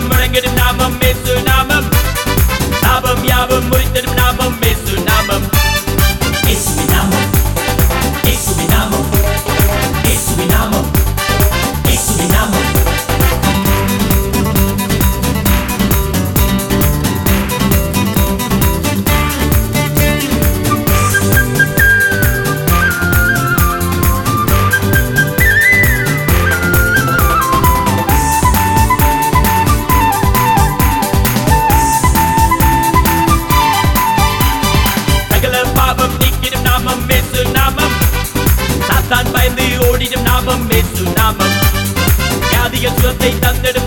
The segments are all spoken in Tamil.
Merengue りが伝っていたんだ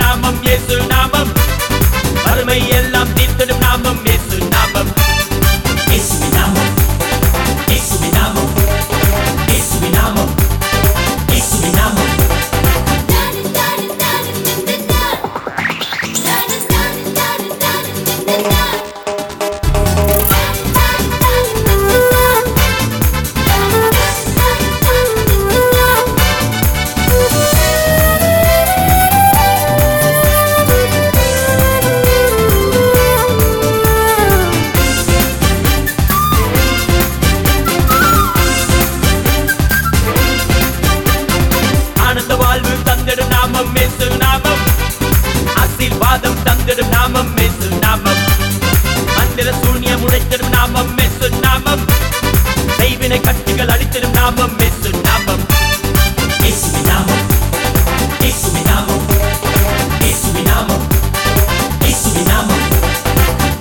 அடித்திடும் நாமம் மெசு நாமம் செய்வினை கட்டிகள் அடித்திடும் நாமம் மெசு நாமம் இயேசுவின் நாமம் இயேசுவின் நாமம் இயேசுவின் நாமம் இயேசுவின் நாமம்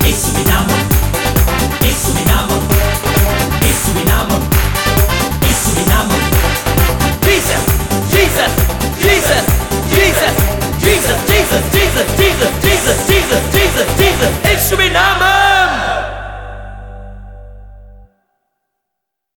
இயேசுவின் நாமம் இயேசுவின் நாமம் இயேசுவின் நாமம் இயேசுவின் நாமம் Jesus Jesus Jesus Jesus Jesus Jesus Jesus Jesus Jesus Jesus Jesus Jesus